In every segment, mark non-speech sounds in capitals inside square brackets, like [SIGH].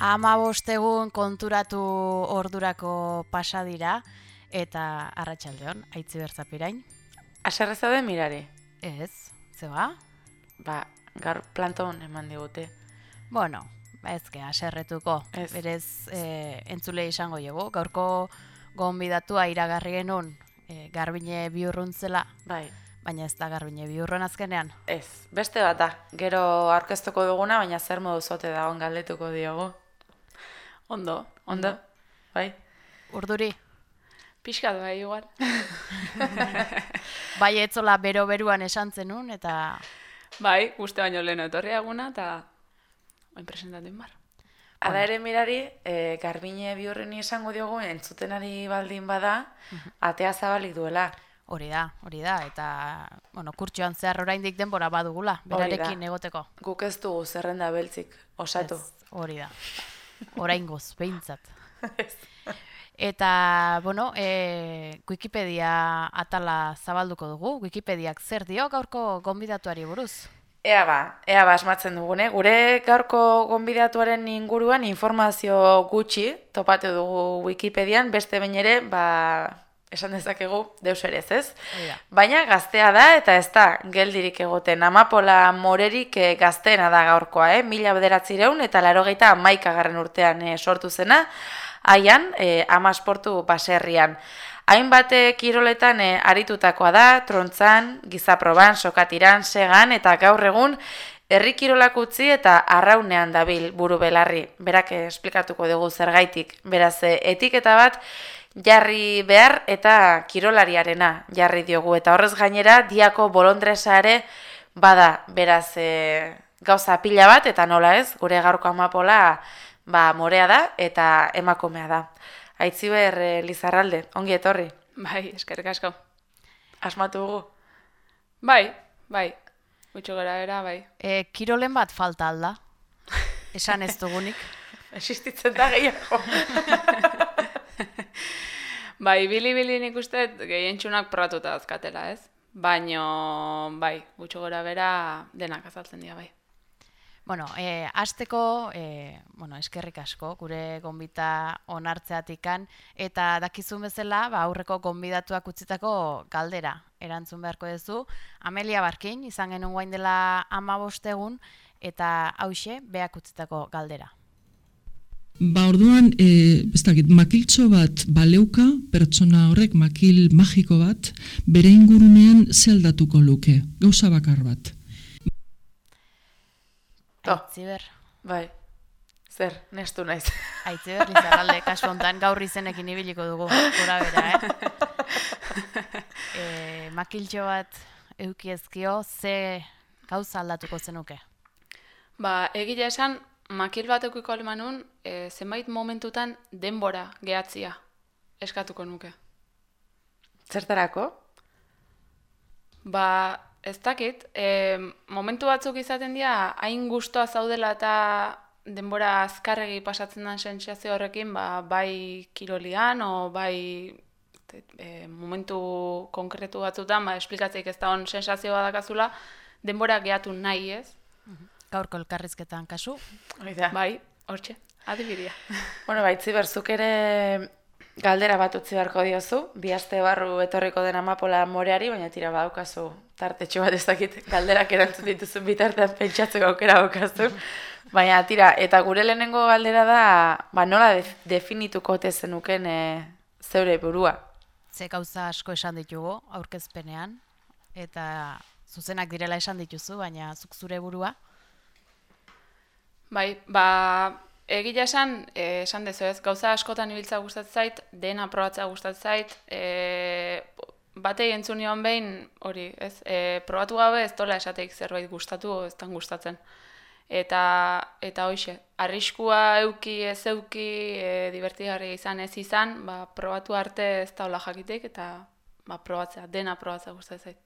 Ama bostegun konturatu ordurako pasa dira, eta arratsaldeon aitzi berzapirain. Aserre zaude mirari? Ez, ze ba? Ba, gaur planton eman digute. Bueno, ezke, aserretuko. Ez. Berez, e, entzule izango dugu. Gaurko gonbidatua iragarri genuen e, garbine biurruntzela, Bai, baina ez da garbine biurron azkenean. ez. Beste bat da, gero aurkeztuko duguna, baina zer modu zote da on galdetuko diogu. Ondo, ondo, bai. Urduri, Pixkat [LAUGHS] bai, igual. bai etzola bero-beruan esan zenun, eta Bai, uste baino lehen etorri aguna, eta oin presentatu inbar. Hala ere mirari, e, garbine biurreni esango diogu, entzutenari baldin bada, atea zabalik duela. hori da, hori da, eta, bueno, kurtxoan zehar oraindik denbora badugula, berarekin egoteko. Guk ez dugu zerrenda beltzik, osatu. Ez, hori da. Oraingoz, behintzat. Eta, bueno, e, Wikipedia atala zabalduko dugu. Wikipediak zer dio gaurko gonbidatuari buruz? Ea ba, ea ba asmatzen dugune. Gure gaurko gonbidatuaren inguruan informazio gutxi topatu dugu Wikipedian, beste behin ere, ba, esan dezakegu deus ere ez, ez? Baina gaztea da eta ez da geldirik egoten. Amapola morerik eh, gazteena da gaurkoa, eh? Mila bederatzireun eta larogeita amaikagarren urtean eh, sortu zena, haian, eh, ama esportu baserrian. Hainbat eh, kiroletan eh, aritutakoa da, trontzan, gizaproban, sokatiran, segan eta gaur egun herri kirolak utzi eta arraunean dabil buru belarri. Berak eh, esplikatuko dugu zergaitik. Beraz, etiketa bat jarri behar eta kirolariarena jarri diogu. Eta horrez gainera, diako bolondresa ere bada, beraz, e, gauza pila bat, eta nola ez, gure gaurko amapola ba, morea da eta emakumea da. Aitziber e, Lizarralde, ongi etorri, Bai, eskerrik asko. asmatu dugu. Bai, bai. Gutxo gara era, bai. E, kirolen bat falta alda. Esan ez dugunik. [LAUGHS] Existitzen da gehiago. [LAUGHS] [LAUGHS] Bai, bili-bili nik uste gehientxunak probatuta dazkatela, ez? Baino, bai, gutxo gara bera denak azaltzen dira, bai. Bueno, e, azteko, e, bueno, eskerrik asko, gure gonbita onartzeatikan, eta dakizun bezala, ba, aurreko gonbidatuak utzitako galdera erantzun beharko duzu. Amelia Barkin, izan genuen guain dela ama bostegun, eta hause, beak utzitako galdera. Ba, orduan, e, ez dakit, makiltxo bat baleuka, pertsona horrek makil magiko bat, bere ingurunean ze aldatuko luke, gauza bakar bat. To. Aitziber, bai, zer, nestu naiz. aitziber, lizarralde, [LAUGHS] kasu hontan gaur izenekin ibiliko dugu, gora bera, eh? [LAUGHS] e, makiltxo bat eukiezkio, ze gauza aldatuko zenuke? Ba, egia esan, makil bat eukiko alemanun, e, zenbait momentutan denbora gehatzia eskatuko nuke. Zertarako? Ba, ez dakit, e, momentu batzuk izaten dira, hain gustoa zaudela eta denbora azkarregi pasatzen den sentsazio horrekin, ba, bai kirolian, o bai e, momentu konkretu batzutan, ba, esplikatzeik ez da hon sensazio badakazula, denbora gehatu nahi ez, Gaurko elkarrizketan kasu, Hoi da. bai, hortxe, adibidea. [LAUGHS] Bueno, baitzi berzuk ere galdera bat utzi beharko diozu, bi aste barru etorriko den amapola moreari, baina tira badaukazu tartetxo bat ez dakit galderak erantzun dituzun bitartean pentsatzeko aukera daukazu. [LAUGHS] Baina tira, eta gure lehenengo galdera da, ba nola def definituko ote zenuken e, zeure burua. ze gauza asko esan ditugu aurkezpenean, eta zuzenak direla esan dituzu, baina zuk zure burua, Bai, ba, egia esan, eh, esan dezu ez, gauza askotan ibiltza gustatzen zait, dena probatzea gustatzen zait, e, batei entzun nion behin, hori, ez, e, probatu gabe ez dola esateik zerbait gustatu ez dan gustatzen. Eta, eta hoxe, arriskua euki, ez euki, e, divertigarria izan ez izan, ba, probatu arte ez da hola jakitek, eta ba, probatzea, dena probatzea gustatzen zait.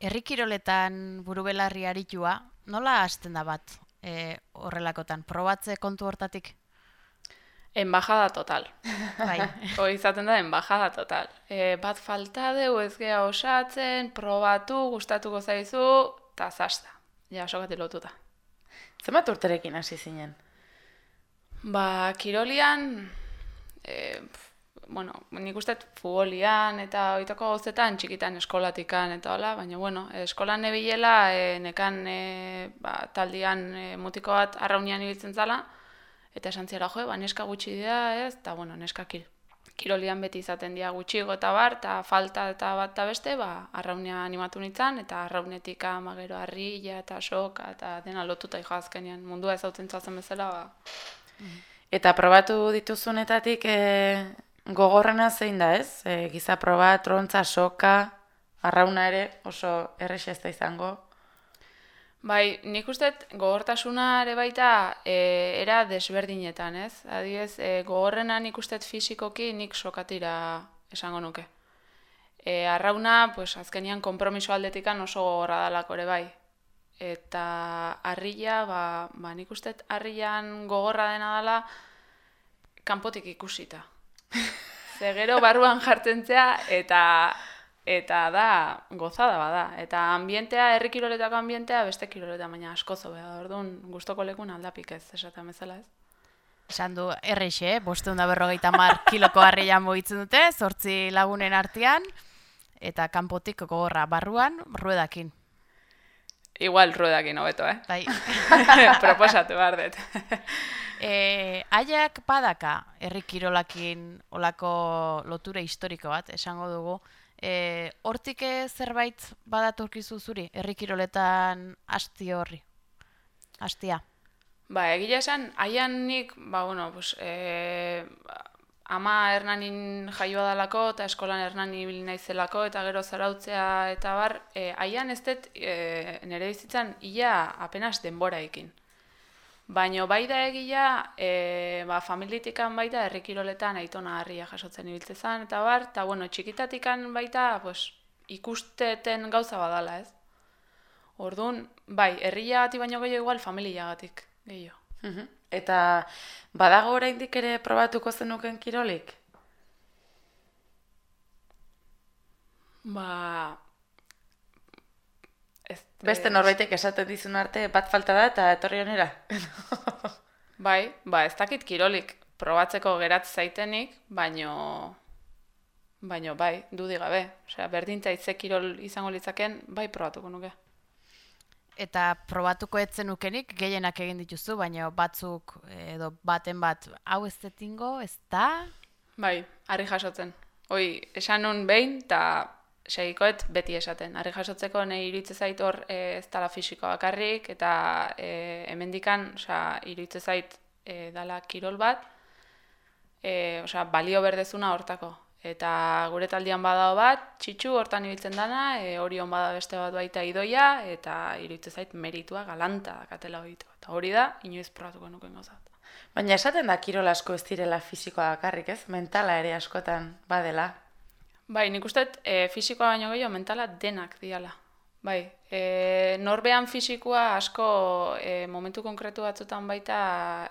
herri kiroletan buru belarri aritua, nola hasten da bat e, horrelakotan, probatze kontu hortatik? Embajada total. [LAUGHS] Bai, Hoi izaten da embajada total. E, bat falta deu ez gea osatzen, probatu, gustatuko zaizu, eta zasta. Ja, sokati lotuta. Zenbat urterekin hasi zinen? Ba, kirolian, e, bueno, nik uste futbolian eta oitako gauzetan txikitan eskolatikan eta hola, baina bueno, eskolan nebilela e, nekan e, ba, taldian e, mutiko bat arraunian ibiltzen zala, eta esan zera jo, ba, neska gutxi dira, ez, eta bueno, neska kir, kirolian beti izaten dira gutxigo eta bar, eta falta eta bat eta beste, ba, arraunia animatu nintzen, eta arraunetik amagero harrila eta soka eta dena lotuta azkenean mundua ez hau zen bezala, ba. Eta probatu dituzunetatik e, Gogorrena zein da, ez? E, giza proba, trontza, soka, arrauna ere oso errexe da izango. Bai, nik uste gogortasuna ere baita e, era desberdinetan, ez? Adiez, e, gogorrena nik uste fizikoki nik sokatira esango nuke. E, arrauna, pues, azkenian kompromiso aldetikan oso gogorra dalako ere bai. Eta harria, ba, ba nik uste harrian gogorra dena dela kanpotik ikusita. Ze barruan jartentzea eta eta da gozada bada. Eta ambientea, herri kiroletako ambientea beste kiroleta baina asko zo da. Orduan gustoko lekun aldapik ez esaten bezala, ez? Esan du erreixe, eh? boste da berrogeita mar kiloko harrian moitzen dute, zortzi lagunen artean, eta kanpotik gogorra barruan, ruedakin. Igual ruedakin hobeto, eh? Bai. [LAUGHS] Proposatu behar dut. [LAUGHS] E, aiak padaka herri kirolakin olako lotura historiko bat, esango dugu. E, hortik zerbait badatorkizu zuri, herri kiroletan asti horri? Astia? Ba, egila esan, aian nik, ba, bueno, pues, e, ama hernanin jaioa dalako eta eskolan hernanin bil naizelako eta gero zarautzea eta bar, e, aian ez dut e, nire bizitzan ia apenas denbora ekin. Baina bai da egia, e, ba, familitikan baita errikiroletan aitona harria jasotzen ibiltzezan, eta bar, eta bueno, txikitatikan baita pues, ikusteten gauza badala, ez? Orduan, bai, herria gati baino gehiago igual familia gatik gehiago. Eta badago oraindik ere probatuko zenuken kirolik? Ba, Beste eh, norbaitek esaten dizun arte bat falta da eta etorri honera. [LAUGHS] bai, ba, ez dakit kirolik probatzeko gerat zaitenik, baino baino bai, dudi gabe. Osea, berdintza itze kirol izango litzaken, bai probatuko nuke. Eta probatuko etzen nukenik, gehienak egin dituzu, baina batzuk edo baten bat, hau ez detingo, ez da? Bai, harri jasotzen. Hoi, esan nun behin, eta segikoet beti esaten. Harri jasotzeko nahi iruitze zait hor e, ez dala fisikoa bakarrik, eta e, hemendikan, osea, iruitze zait e, dala kirol bat, e, osea, balio berdezuna hortako. Eta gure taldian badao bat, txitsu hortan ibiltzen dana, e, hori bada beste bat baita idoia, eta iruitze zait meritua galanta dakatela hori. Eta hori da, inoiz probatuko nuken gauzat. Baina esaten da kirol asko ez direla fisikoa bakarrik, ez? Mentala ere askotan badela. Bai, nik uste e, fisikoa baino gehiago mentala denak diala. Bai, e, norbean fisikoa asko e, momentu konkretu batzutan baita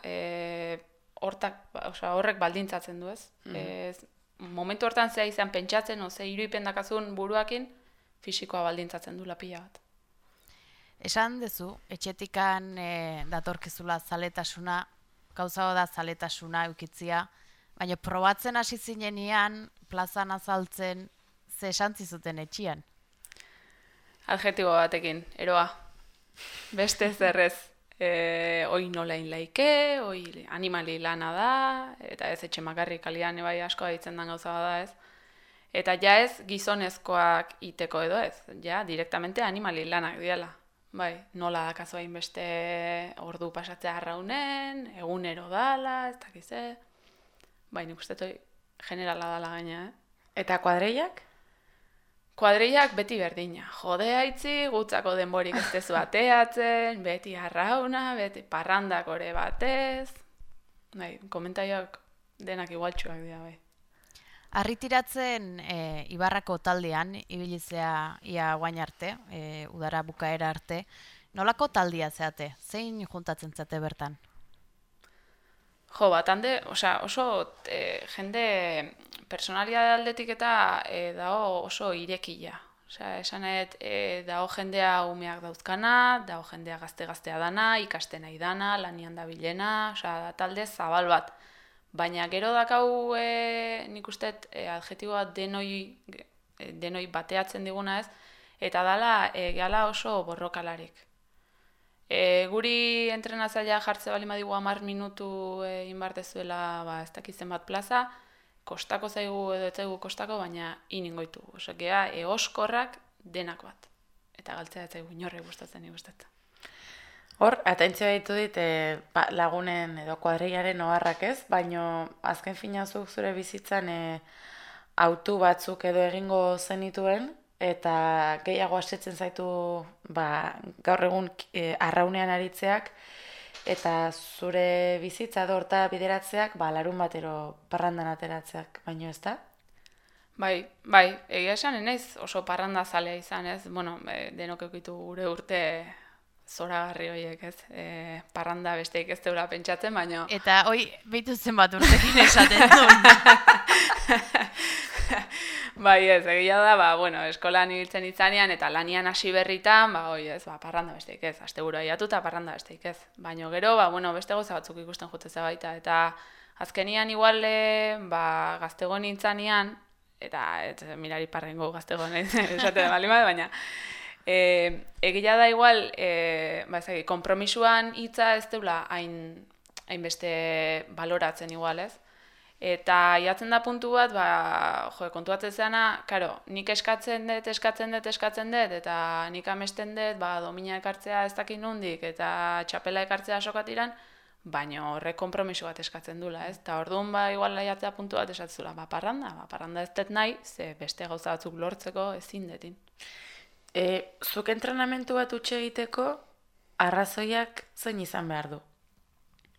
e, hortak, oza, horrek baldintzatzen du ez. Mm -hmm. Momentu hortan zea izan pentsatzen, oze, iruipen dakazun buruakin, fisikoa baldintzatzen du lapila bat. Esan dezu, etxetikan e, datorkizula zaletasuna, gauza da zaletasuna eukitzia, baina probatzen hasi zinenean, plazan azaltzen ze esan zizuten etxian? Adjetibo batekin, eroa. Beste zerrez, e, oi nolain laike, oi animali lana da, eta ez etxe makarrik alian ebai asko ditzen den gauza da ez. Eta ja ez gizonezkoak iteko edo ez, ja direktamente animali lanak diala. Bai, nola dakazu hain beste ordu pasatzea arraunen, egunero dala, ez dakize. Bai, nik uste generala dala gaina, eh? Eta kuadreiak? Kuadreiak beti berdina. Jodea itzi, gutzako denborik ez tezu ateatzen, beti arrauna, beti parrandak ore batez. Bai, komentaioak denak igualtxuak dira, bai. Arritiratzen e, Ibarrako taldean, ibilizea ia guain arte, e, udara bukaera arte, nolako taldia zeate? Zein juntatzen zate bertan? Jo, bat, hande, oso e, jende personalia aldetik eta e, dago oso irekia. Osea, esanet, e, dago jendea umeak dauzkana, dago jendea gazte-gaztea dana, ikasten nahi dana, lanian da bilena, osea, talde zabal bat. Baina gero dakau e, nik uste e, adjetiboa denoi, denoi bateatzen diguna ez, eta dala e, gala oso borrokalarik. E, guri entrenatzailea jartze bali madigu amar minutu e, inbartezuela ba, ez dakizen bat plaza, kostako zaigu edo ez zaigu kostako, baina iningoitu. Oso, gea, eoskorrak denak bat. Eta galtzea ez zaigu inorre gustatzen igustatzen. Hor, atentzio ditu dit e, ba, lagunen edo kuadriaren oharrak ez, baino azken finazuk zure bizitzan e, autu batzuk edo egingo zenituen, eta gehiago asetzen zaitu ba, gaur egun e, arraunean aritzeak, eta zure bizitza dorta bideratzeak, ba, larun batero parrandan ateratzeak, baino ez da? Bai, bai, egia esan, enaiz oso parranda zalea izan, ez? Bueno, e, denok ekitu gure urte zoragarri horiek, ez? E, parranda besteik ez deura pentsatzen, baino... Eta, hoi, behitu zen bat urtekin esaten duen. [LAUGHS] bai, ez, egia da, ba, bueno, eskolan ibiltzen itzanean, eta lanian hasi berritan, ba, oi, ez, ba, parranda besteik ez, aste gura eta parranda besteik ez. Baina gero, ba, bueno, beste goza batzuk ikusten jutze baita, eta azkenian igual, ba, gaztego nintzanean, eta, ez, mirari parrengo gaztego [LAUGHS] esate da balima, baina, e, egia da igual, e, ba, ez, kompromisuan hitza ez deula hain, hainbeste baloratzen igual, ez? Eta iatzen da puntu bat, ba, jo, kontuatzen zeana, karo, nik eskatzen dut, eskatzen dut, eskatzen dut, eta nik amesten dut, ba, domina ekartzea ez dakit nundik, eta txapela ekartzea sokatiran, baina horrek kompromiso bat eskatzen dula, ez? Eta orduan, ba, igual laiatzea puntu bat esatzula, ba, parranda, ba, parranda ez dut nahi, ze beste gauza batzuk lortzeko ezin detin. E, zuk entrenamentu bat utxe egiteko, arrazoiak zein izan behar du?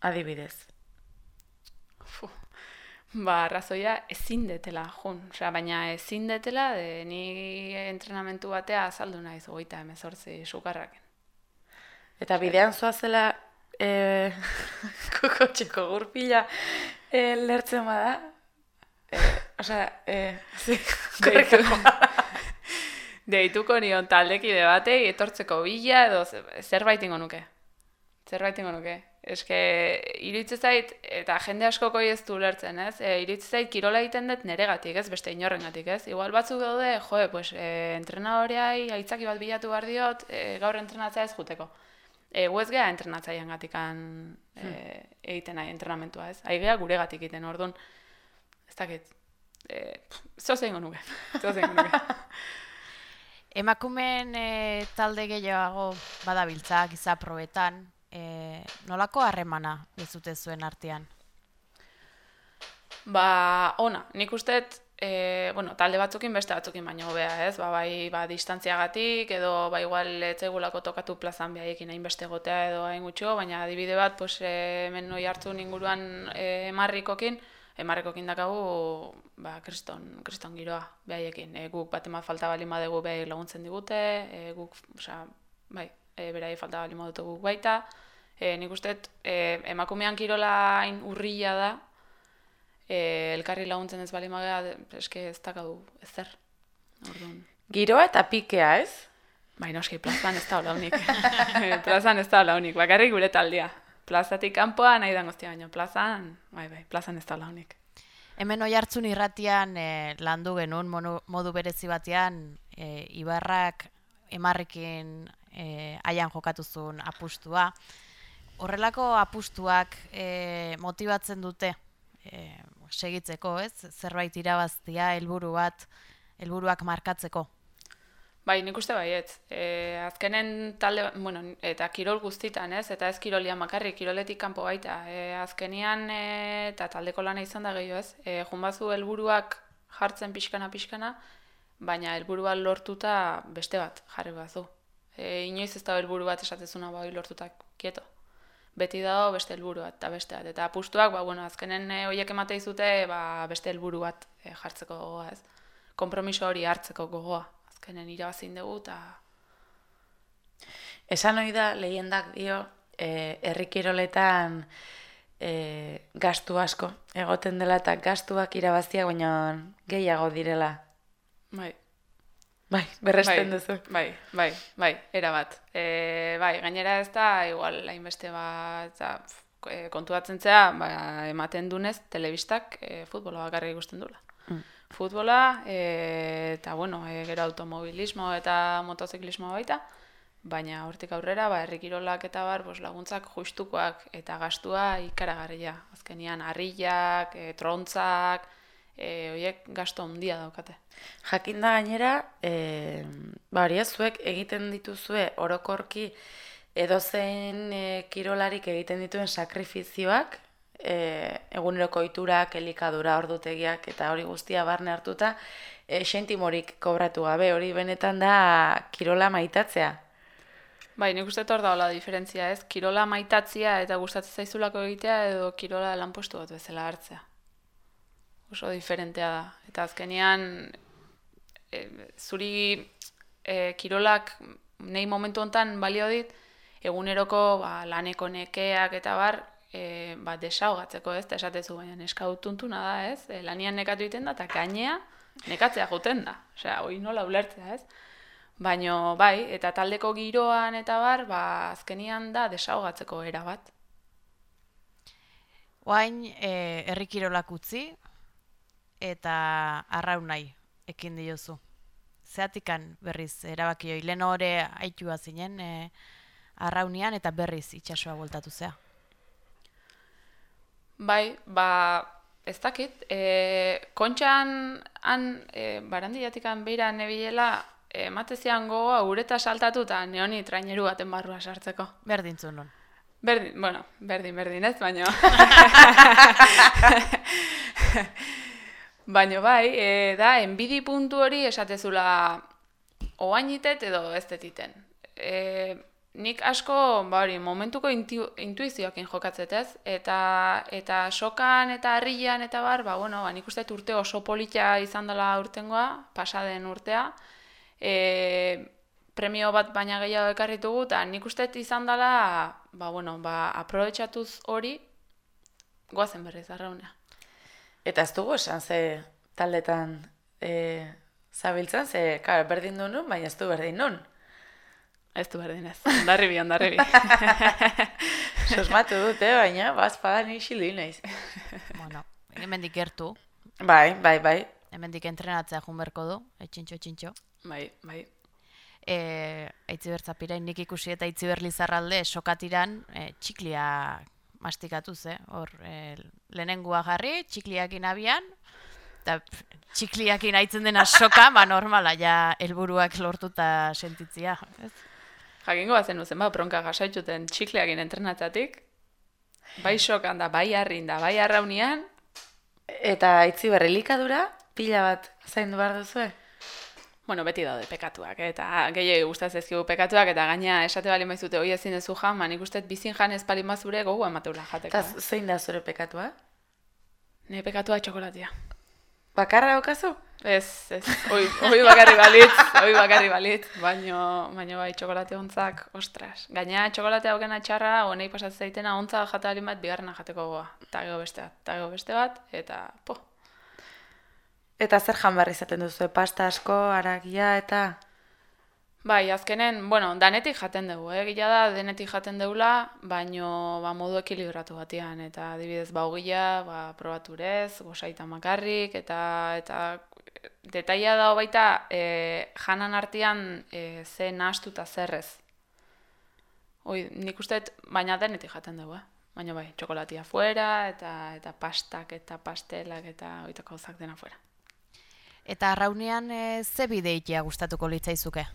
Adibidez. Ba, arrazoia ezin detela, jun. Osea, baina ezin detela, de, ni entrenamentu batea azaldu naiz goita emezortzi sukarraken. Eta bidean zoazela e, [LAUGHS] kokotxeko gurpila e, lertzen bada? E, osea, e, zi, [LAUGHS] [LAUGHS] Deituko nion taldekide batei etortzeko bila edo zerbait ingo nuke. Zerbait ingo nuke. Eske, iritze zait, eta jende asko koi ez du lertzen, ez? E, iritze zait, kirola egiten dut neregatik, ez? Beste inorrengatik, ez? Igual batzuk daude, jo, pues, e, entrenadoreai, aitzaki bat bilatu behar diot, e, gaur entrenatzea ez juteko. E, Guez geha entrenatzaian gatikan e, hmm. egiten nahi entrenamentua, ez? Aigea gure gatik egiten, orduan, ez dakit, e, zoze ingo nuke, [LAUGHS] zoze ingo nuke. Emakumen e, talde gehiago badabiltza, giza probetan, e, nolako harremana dizute zuen artean? Ba, ona, nik uste, e, bueno, talde batzukin beste batzukin baino hobea, ez? Ba, bai, ba, distantziagatik edo ba igual etzegulako tokatu plazan behaiekin hain beste gotea edo hain gutxo, baina adibide bat, pues e, hemen noi hartu inguruan e, emarrikokin, emarrikokin dakagu, ba, kriston, kriston giroa behaiekin. E, guk bat emat falta bali madegu behai laguntzen digute, e, guk, osea, bai, e, berai falta bali modutu baita. E, nik uste, e, emakumean kirola hain urrila da, e, elkarri laguntzen ez bali magea, eske ez dakadu ezer. Orduan. Giroa eta pikea, ez? Bai, noski, plazan ez da hola unik. [LAUGHS] plazan ez da hola unik, bakarrik gure taldia. Plazatik kanpoa nahi da goztia baino, plazan, bai, bai, plazan ez da hola unik. Hemen oi hartzun irratian e, landu genuen modu berezi batean, e, Ibarrak emarrekin e, aian jokatu zuen apustua. Horrelako apustuak e, motibatzen dute e, segitzeko, ez? Zerbait irabaztia, helburu bat, helburuak markatzeko. Bai, nik uste baiet. E, azkenen talde, bueno, eta kirol guztitan, ez? Eta ez kirolia makarri, kiroletik kanpo baita. E, azkenian e, eta taldeko lana izan da gehiago, ez? E, junbazu helburuak jartzen pixkana-pixkana, baina helburua lortuta beste bat jarri bazu e, inoiz ez da helburu bat esatezuna bai lortutak kieto. Beti dago beste helburu bat eta beste bat. Eta apustuak, ba, bueno, azkenen e, horiek emate izute ba, beste helburu bat e, jartzeko gogoa, ez? Kompromiso hori hartzeko gogoa. Azkenen irabazin dugu eta... Esan hori da, lehendak dio, e, errikiroletan e, gastu asko egoten dela eta gastuak irabaziak baina gehiago direla. Bai. Bai, berresten bai, duzu. Bai, bai, bai, era bat. E, bai, gainera ez da, igual, hainbeste bat, pf, e, kontuatzen zea, ba, ematen dunez, telebistak e, futbola bakarrik ikusten dula. Mm. Futbola, e, eta, bueno, e, gero automobilismo eta motoziklismo baita, baina hortik aurrera, ba, herrikirolak eta bar, bos, laguntzak justukoak eta gastua ikaragarria. Azkenian, harriak, e, trontzak, e, oiek gasto handia daukate. Jakin da gainera, e, ba, hori ez, zuek egiten dituzue orokorki edozein e, kirolarik egiten dituen sakrifizioak, e, eguneroko oiturak, elikadura, ordutegiak eta hori guztia barne hartuta, e, sentimorik kobratu gabe, hori benetan da kirola maitatzea. Bai, nik uste hor daola diferentzia, ez? Kirola maitatzia eta gustatzen zaizulako egitea edo kirola lanpostu bat bezala hartzea. Oso diferentea da. Eta azkenean, e, zuri e, kirolak nei momentu hontan balio dit, eguneroko ba, laneko nekeak eta bar, e, ba, desaugatzeko ez, eta esatezu baina neska tuntuna da ez, e, lanian nekatu egiten da, eta gainea nekatzea juten da. Osea, hori nola ulertzea ez. Baino bai, eta taldeko giroan eta bar, ba, azkenian da desaugatzeko era bat. Oain, e, herrikirolak utzi, eta arraun nahi, ekin diozu. Zeatikan berriz, erabaki hori, lehen hori haitua zinen, e, arraunian eta berriz itxasua voltatu zea. Bai, ba, ez dakit, e, kontxan, han, e, barandiatikan beira nebilela, ematezian gogoa ureta saltatu eta neoni traineru baten barrua sartzeko. Berdin nun. Berdin, bueno, berdin, berdin ez, baino. [LAUGHS] baino bai, e, da, enbidi puntu hori esatezula oainitet edo ez detiten. E, nik asko, ba hori, momentuko intu, intuizioakin jokatzetez, eta, eta sokan eta harrian eta bar, ba, bueno, ba, nik uste urte oso polita izan dela urtengoa, pasaden urtea, e, premio bat baina gehiago ekarritugu, eta nik uste izan dela, ba, bueno, ba, aprobetsatuz hori, goazen berriz, arraunea. Eta ez dugu esan ze taldetan e, zabiltzan, ze, kar, berdin du nun, baina ez du berdin nun. Ez du berdin ez, ondarri bi, ondarri bi. [LAUGHS] Sosmatu dut, eh, baina, bazpada ni xili naiz. bueno, hemendik gertu, Bai, bai, bai. hemendik entrenatzea junberko du, etxintxo, etxintxo. bai, bai. E, aitziber zapira, nik ikusi eta lizarralde sokatiran e, txiklia mastikatuz, eh? Hor, e, lehenengua jarri, txikliakin abian, eta txikliakin aitzen dena soka, ba normala, ja helburuak lortuta sentitzia. Ez? Jakingo bazen uzen, ba, bronka gasaituten txikleakin entrenatzatik, bai sokan da, bai harrin da, bai arraunian, Eta itzi berrelikadura, pila bat zaindu behar duzue. Bueno, beti daude pekatuak, eta gehiago gustatzen ezkigu pekatuak, eta gaina esate bali maizute hoi ezin dezu jan, nik uste bizin jan ez bali mazure gogu emateula jateko. Eta zein da zure pekatua? Ne pekatua txokolatia. Bakarra okazu? Ez, ez, hoi, hoi bakarri balitz, hoi bakarri balitz, baino, baino bai txokolate ontzak, ostras. Gaina txokolate haukena txarra, honei pasatzen zaitena ontza jata bat, bigarrena jateko goa. Ta gero beste bat, ta gero beste bat, eta po. Eta zer jan behar izaten duzu, pasta asko, aragia eta... Bai, azkenen, bueno, danetik jaten dugu, eh? Gila da, denetik jaten dugula, baino ba, modu ekilibratu batean, eta adibidez baugila, ba, probaturez, gosaita makarrik, eta, eta detaila da baita e, janan artean e, ze nahastu eta zerrez. Hoi, nik uste, dut, baina denetik jaten dugu, eh? Baina bai, txokolatia fuera, eta, eta pastak, eta pastelak, eta oitako gauzak dena fuera. Eta arraunean e, ze bideitea gustatuko litzaizuke?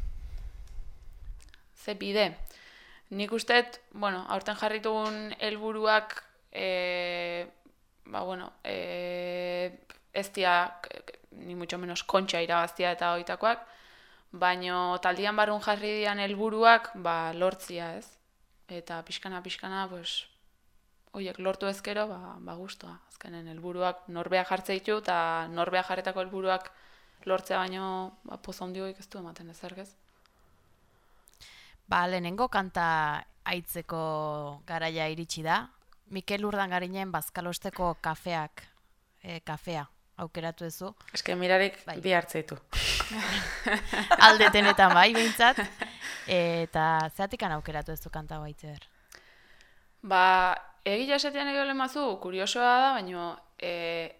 ze bide. Nik usteet, bueno, aurten jarritugun helburuak e, ba, bueno, e, ez dia, ni mucho menos kontxa irabaztia eta oitakoak, baino taldian barrun jarri dian helburuak ba, lortzia ez. Eta pixkana, pixkana, pues, oiek lortu ezkero, ba, ba guztua. Azkenen helburuak norbea jartze ditu, eta norbea jarretako helburuak lortzea baino ba, pozo ondioik ez du ematen ez? Ba, lehenengo kanta aitzeko garaia iritsi da. Mikel Urdangarinen bazkalosteko kafeak, e, kafea, aukeratu ezu. Eske mirarik Bai. bi hartze ditu. [LAUGHS] Aldetenetan bai, behintzat. Eta zeatikan aukeratu ez du kanta baitzer? Ba, egia esatean egin lemazu, kuriosoa da, baina e,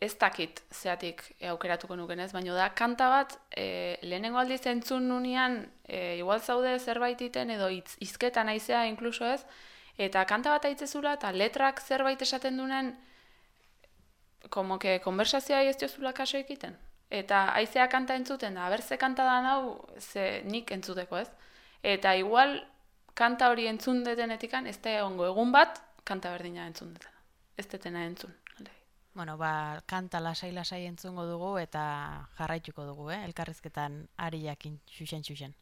ez dakit zeatik aukeratuko nuken ez, baina da kanta bat, e, lehenengo aldiz entzun nunean, e, igual zaude zerbait iten edo itz, izketa naizea inkluso ez, eta kanta bat aitzezula eta letrak zerbait esaten dunen, como que konversazioa ez diozula kaso egiten. Eta aizea kanta entzuten da, berze kanta da nau, ze nik entzuteko ez. Eta igual kanta hori entzun detenetikan, ez da ongo egun bat, kanta berdina entzun detena. Ez detena entzun. alde. Bueno, ba, kanta lasai-lasai entzungo dugu eta jarraituko dugu, eh? Elkarrizketan ari jakin, xuxen, xuxen.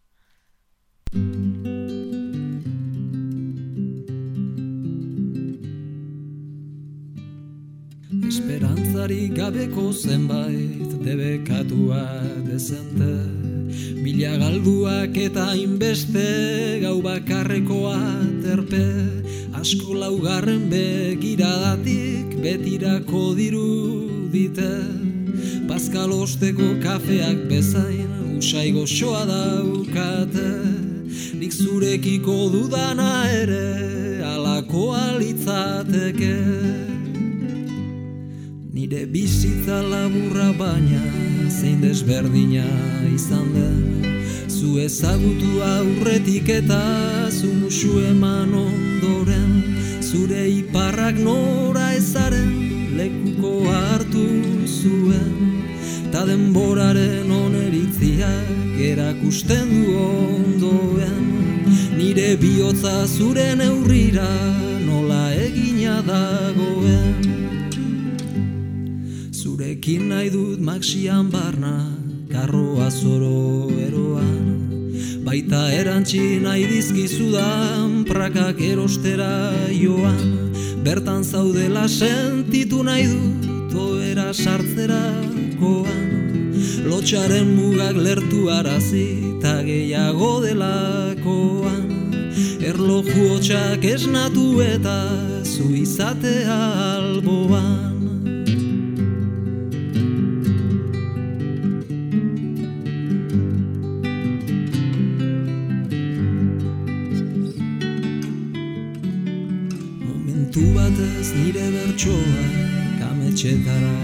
Esperantzari gabeko zenbait debekatua dezente Mila galduak eta inbeste gau bakarrekoa terpe Asko laugarren begiradatik betirako diru dite Pascal osteko kafeak bezain usai goxoa daukate. Nik zurekiko dudana ere alakoa litzateke Nire bizitza laburra baina zein desberdina izan den Zu ezagutu aurretik eta zu musu eman ondoren. Zure iparrak nora ezaren lekuko hartu zuen. Ta denboraren oneritziak erakusten du ondoen. Nire bihotza zure neurrira nola egina dagoen. Zurekin nahi dut maxian barna, karroa zoro eroan. Baita erantzi nahi dizkizudan, prakak erostera joan. Bertan zaudela sentitu nahi dut, oera sartzerakoan. Lotxaren mugak lertu arazi, ta gehiago delakoan. Erloju hotxak esnatu eta zu izatea alboan. Momentu batez nire bertsoa kametxetara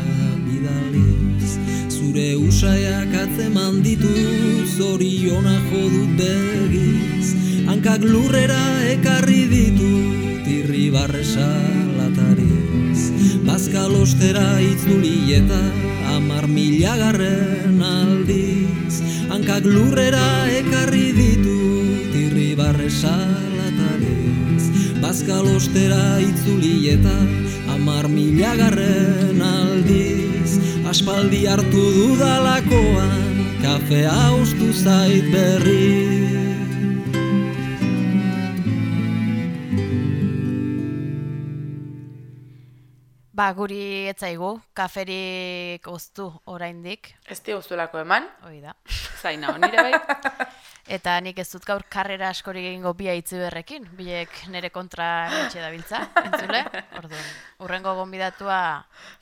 bidaliz. Zure usaiak atzeman ditut zoriona jodut begiz. Hankak lurrera ekarri ditut irri barresa latariz Bazkalostera itzuli eta amar milagarren aldiz. Hankak lurrera ekarri ditut irri barresa latariz Bazkalostera itzuli eta amar milagarren aldiz. Aspaldi hartu dudalakoan kafea ustu zait berri Ba, guri etzaigu, kaferik oztu oraindik, Ez diguztuelako eman? hoi da. [LAUGHS] Zaina, nire bai. Eta nik ez dut gaur karrera askorik egingo bia itziberrekin, biek nire kontra etxe dabiltza, entzule? Orduan, urrengo gonbidatua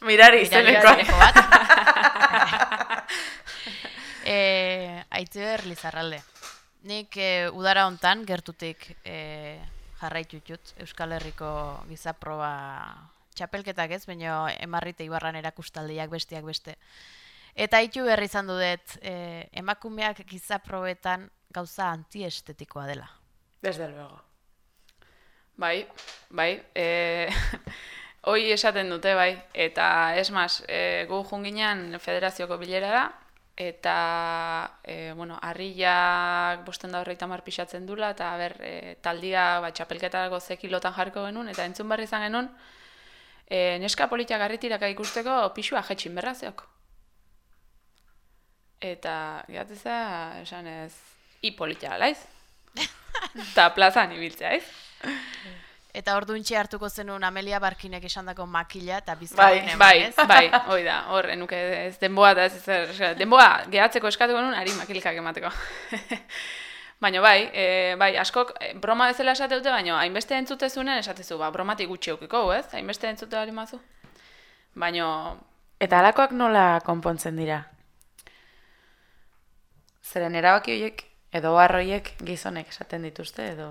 Mirari izeneko. bat. [LAUGHS] [LAUGHS] e, Aitziber Lizarralde. Nik e, udara hontan gertutik e, jarraitu ditut Euskal Herriko gizaproba txapelketak ez, baina emarrite ibarran erakustaldiak bestiak beste. Eta itu berri izan dudet, e, emakumeak gizaprobetan gauza antiestetikoa dela. Desde luego. Bai, bai. E, [LAUGHS] hoi esaten dute, bai. Eta esmaz, e, gu junginan federazioko bilera da, eta, e, bueno, harriak bosten da horreita mar pixatzen dula, eta ber, e, taldia ba, txapelketarako ze kilotan jarriko genuen, eta entzun barri izan genuen, e, neska politia garritiraka ikusteko pixua jetxin berra zeok. Eta, gehatzeza, esan ez, i politia alaiz. Eta [LAUGHS] plazan ibiltzea, ez? Eta orduntxe hartuko zenun Amelia Barkinek esandako makila eta Bai, bizkarren eman, Bai, ez? bai, [LAUGHS] hoi da, hor, enuke ez denboa da ez osea, denboa gehatzeko eskatuko nun, ari makilikak emateko. [LAUGHS] baina bai, e, bai, askok e, broma bezala esate dute, baina hainbeste entzutezunen esatezu, ba, bromatik gutxi eukiko, ez? Hainbeste entzute bali mazu. Baina, Eta alakoak nola konpontzen dira? Zeren erabaki horiek, edo arroiek gizonek esaten dituzte, edo...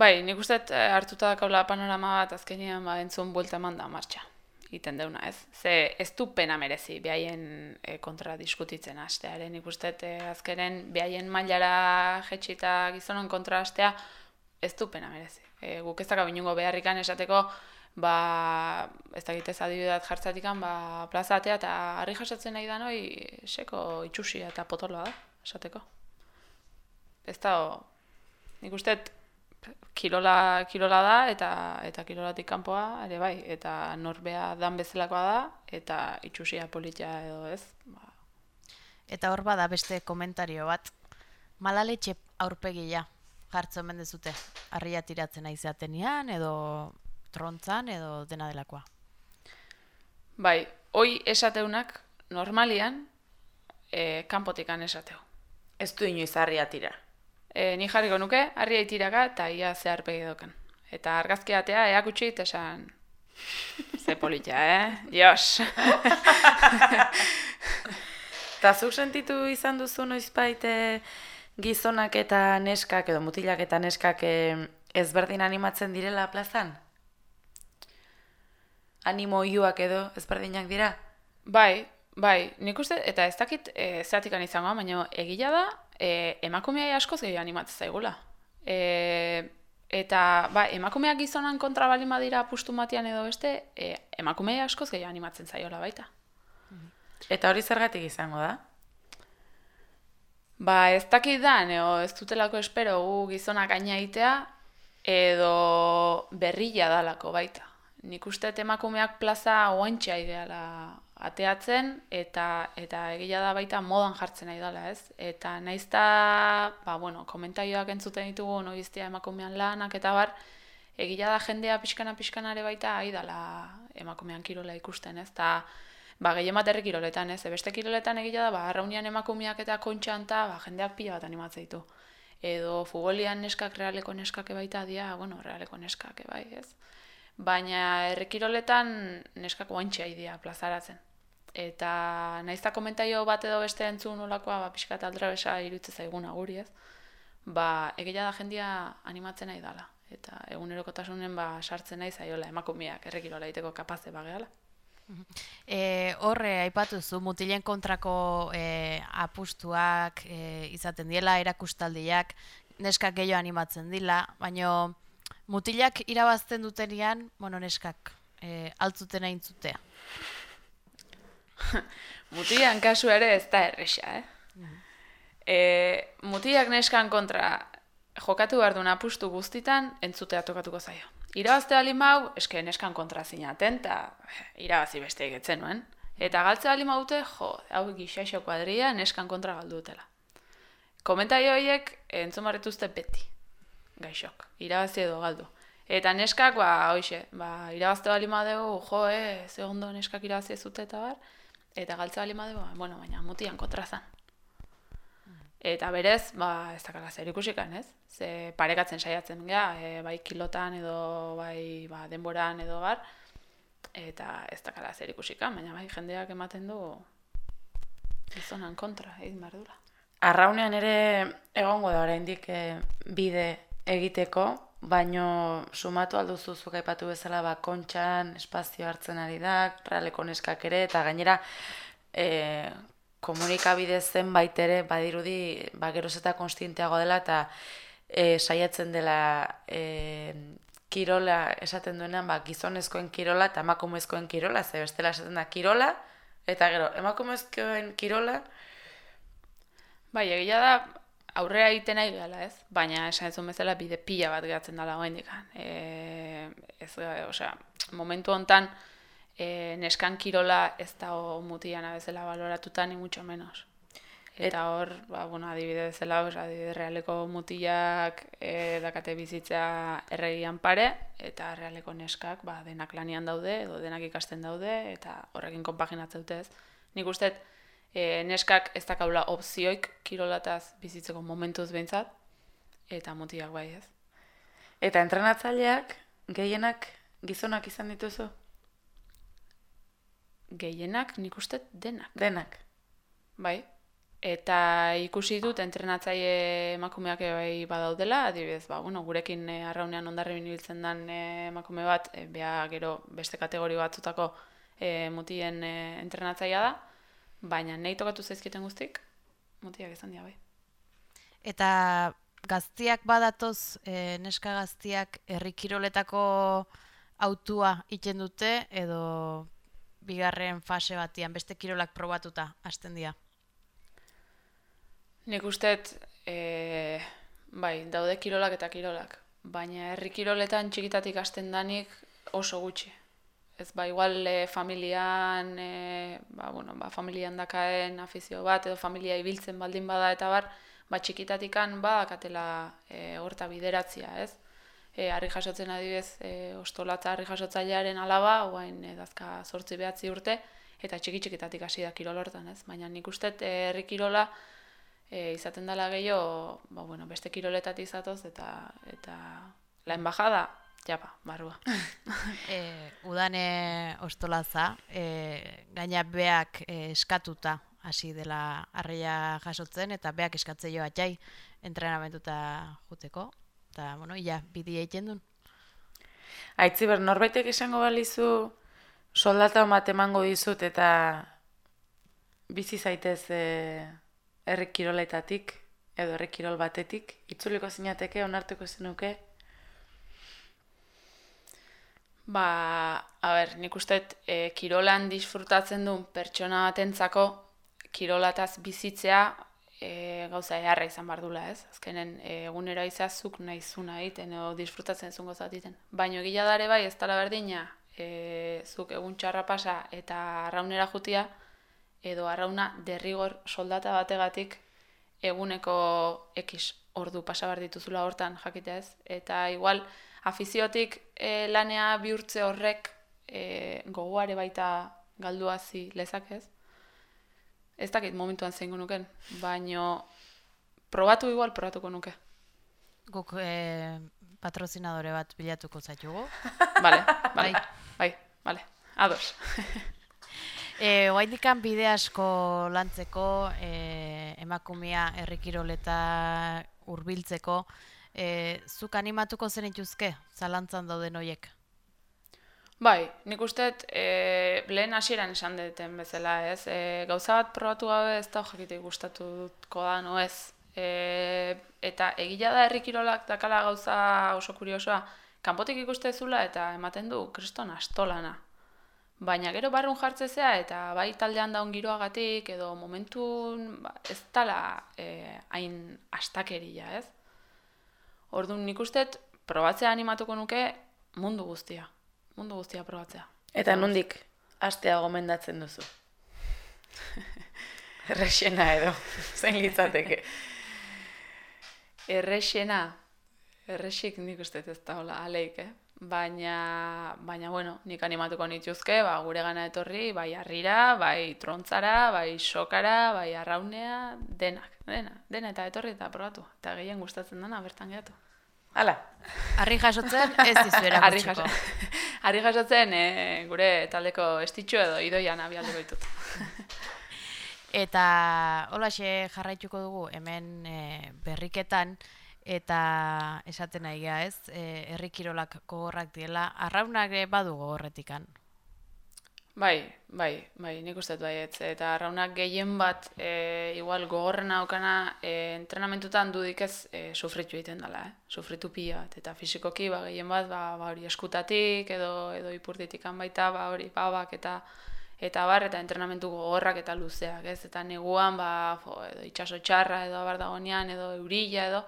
Bai, nik uste eh, hartuta dakaula panorama bat azkenean ba, entzun buelta eman da martxa. Iten deuna, ez? Ze ez du pena merezi behaien e, kontra diskutitzen hastearen. Nik uste dut, eh, azkenen behaien mailara jetxita gizonon kontra hastea ez du pena merezi. E, guk ez daka binungo beharrikan esateko, ba, ez da gitez adibidat jartzatikan, ba, plazatea eta harri jasatzen nahi da noi, seko itxusia eta potoloa da, esateko. Ez da, nik uste dut, kirola, kirola da eta eta kirolatik kanpoa ere bai eta norbea dan bezalakoa da eta itxusia politia edo ez ba. Eta hor bada beste komentario bat. Malaletxe aurpegia jartzen omen dezute. Harria tiratzen aizeatenian edo trontzan edo dena delakoa. Bai, hoi esateunak normalian e, kanpotikan esateu. Ez du inoiz harria tira. E, ni jarriko nuke, harria itiraka eta ia zehar doken. Eta argazkiatea eakutsi eta esan... Ze politia, eh? Jos! [LAUGHS] Eta zuk sentitu izan duzu noizbait eh, gizonak eta neskak, edo mutilak eta neskak eh, ezberdin animatzen direla plazan? Animo iuak edo ezberdinak dira? Bai, bai, nik uste, eta ez dakit e, zeatikan izango, baina egila da, e, emakumea askoz gehiago animatzen zaigula. E, eta ba, emakumeak gizonan kontra bali madira apustu matian edo beste, e, emakumea askoz gehiago animatzen zaiola baita. Eta hori zergatik izango da? Ba, ez dakit da, neo, ez dutelako espero gu gizonak aina edo berrila dalako baita. Nik uste emakumeak plaza oantxa ideala ateatzen eta eta egia da baita modan jartzen nahi dela, ez? Eta naizta, ba bueno, komentaioak entzuten ditugu noiztia emakumean lanak eta bar egia da jendea pixkana pixkanare baita ai dela emakumean kirola ikusten, ez? Ta ba gehien bat kiroletan, ez? Beste kiroletan egia da ba arraunian emakumeak eta kontxan ta ba jendeak pila bat animatzen ditu. Edo futbolian neskak realeko neskake baita dia, bueno, realeko neskake bai, ez? Baina errekiroletan neskak oantxea idea plazaratzen eta naizta komentaio bat edo beste entzun nolakoa, ba, pixka eta aldra irutze zaiguna guri ez, ba, egia da jendia animatzen nahi dala. Eta egunerokotasunen ba, sartzen nahi zaiola emakumeak errekirola egiteko kapaze bageala. [LAUGHS] E, horre, aipatu zu, mutilen kontrako e, apustuak e, izaten diela, erakustaldiak, neskak gehiago animatzen dila, baino mutilak irabazten dutenian, bueno, neskak, e, altzuten aintzutea. [LAUGHS] Mutian kasu ere ez da erresa, eh? E, mutiak neskan kontra jokatu behar duen apustu guztitan entzutea tokatuko zaio. Irabazte bali mau, eske neskan kontra zinaten, eta irabazi beste egetzen nuen. Eta galtze bali maute, jo, hau gixaixo kuadria neskan kontra galdu dutela. Komentario horiek entzun barretuzte beti, gaixok, irabazi edo galdu. Eta neskak, ba, hoxe, ba, irabazte bali madeu, jo, eh, ze ondo neskak irabazi zute eta bar, Eta galtza bali madeu, bueno, baina mutian kontra zan. Eta berez, ba, ez dakala zer ikusikan, ez? Ze parekatzen saiatzen gara, e, bai kilotan edo bai ba, denboran edo bar, eta ez dakala zer ikusikan, baina bai jendeak ematen du gizonan kontra, egin behar dula. Arraunean ere egongo da oraindik e, bide egiteko, baino sumatu alduzu zuk aipatu bezala ba kontxan espazio hartzen ari da, realeko neskak ere eta gainera e, komunikabide zenbait ere badirudi ba geroz eta konstienteago dela eta e, saiatzen dela e, kirola esaten duenean ba gizonezkoen kirola eta emakumezkoen kirola ze bestela esaten da kirola eta gero emakumezkoen kirola Bai, egia da, aurrera egiten nahi gala, ez? Baina esan ez bezala bide pila bat gehatzen dela oraindik. Eh, ez, osea, momentu hontan e, neskan kirola ez da mutiana bezala baloratuta ni mucho menos. Eta hor, ba, bueno, adibide bezala, oza, adibide realeko mutilak e, dakate bizitza erregian pare, eta realeko neskak ba, denak lanian daude, edo denak ikasten daude, eta horrekin konpaginatzen dute ez. Nik uste, e, neskak ez dakaula opzioik kirolataz bizitzeko momentuz behintzat, eta mutiak bai ez. Eta entrenatzaileak gehienak gizonak izan dituzu? Gehienak nik uste denak. Denak. Bai. Eta ikusi dut entrenatzaile emakumeak bai badaudela, adibidez, ba, bueno, gurekin e, arraunean ondarrebin ibiltzen den e, emakume bat, e, bea gero beste kategori batzutako e, mutien e, entrenatzailea da, baina nahi tokatu zaizkiten guztik, mutiak izan dira bai. Eta gaztiak badatoz, e, neska gaztiak herri kiroletako autua iten dute, edo bigarren fase batian beste kirolak probatuta hasten dira. Nik usteet, e, bai, daude kirolak eta kirolak. Baina herri kiroletan txikitatik hasten danik oso gutxi. Ez ba, igual e, familian, e, ba, bueno, ba, familian dakaen afizio bat, edo familia ibiltzen baldin bada eta bar, ba, txikitatikan ba, katela e, horta bideratzia, ez? E, harri jasotzen adibez, e, ostolatza harri jasotzailearen alaba, oain e, dazka sortzi behatzi urte, eta txiki txikitatik hasi da kirol hortan, ez? Baina nik usteet herri kirola, e, izaten dela gehiago, ba, bueno, beste kiroletat izatoz, eta, eta la embajada, japa, barrua. [LAUGHS] e, udane ostolaza, e, gaina beak e, eskatuta hasi dela arreia jasotzen, eta beak eskatze joa jai entrenamentuta juteko, eta, bueno, ia, bidi egiten duen. Aitzi ber, norbaitek esango balizu soldata bat emango dizut eta bizi zaitez e, herri kiroletatik edo herri kirol batetik, itzuliko zinateke, onartuko zenuke? Ba, a ber, nik uste e, kirolan disfrutatzen du pertsona batentzako kirolataz bizitzea e, gauza eharra izan bar dula, ez? Azkenen e, egunera izazuk nahi zuna egiten edo disfrutatzen zuen gozatiten. Baina egila dare bai, ez tala berdina, e, zuk egun txarra pasa eta arraunera jutia, edo arrauna derrigor soldata bategatik eguneko X ordu pasabar dituzula hortan jakitea. Eta igual afiziotik e, lanea bihurtze horrek e, gogoare baita galduazi lezakez. Ez dakit momentuan zein nuken, baino probatu igual probatuko nuke. Guk e, patrozinadore bat bilatuko zaitugu. [LAUGHS] Vale, bai, bai, vale, ados. [LAUGHS] E, Oaindikan bide asko lantzeko, e, emakumea errikiroleta hurbiltzeko, e, zuk animatuko zen ituzke, zalantzan dauden hoiek? Bai, nik uste e, lehen hasieran esan duten bezala, ez? E, gauza bat probatu gabe ez da jakite gustatuko da, no ez? E, eta egila da errikirolak dakala gauza oso kuriosoa, kanpotik ikuste zula eta ematen du kriston astolana. Baina gero barrun jartzezea eta bai taldean daun giroagatik edo momentun ba, ez tala eh, hain astakeria, ez? Orduan nik ustet probatzea animatuko nuke mundu guztia. Mundu guztia probatzea. Eta nondik astea gomendatzen duzu? [LAUGHS] Errexena edo, [LAUGHS] zein litzateke. Errexena, errexik nik ustet ez da hola, aleik, eh? Baina, baina bueno, nik animatuko nituzke, ba, gure gana etorri, bai harrira, bai trontzara, bai sokara, bai arraunea, denak, dena, dena eta etorri eta probatu, eta gehien gustatzen dena bertan gehatu. Hala. Harri jasotzen ez dizuera [LAUGHS] Harri [LAUGHS] Harri jasotzen e, gure taldeko estitxu edo idoian abialdeko ditut. [LAUGHS] eta holaxe jarraituko dugu hemen e, berriketan, eta esaten nahi ez, e, herrikirolak gogorrak diela, arraunak badu gogorretikan. Bai, bai, bai, nik uste bai, eta arraunak gehien bat, e, igual gogorrena aukana, e, entrenamentutan dudik ez, e, sufritu egiten dela, eh? sufritu bat, eta fizikoki, ba, gehien bat, ba, ba, hori eskutatik, edo, edo ipurtitik baita, ba, hori babak, eta, eta bar, eta entrenamentu gogorrak eta luzeak, ez, eta neguan, ba, jo, edo itxaso txarra, edo abar dagoenean, edo eurilla, edo,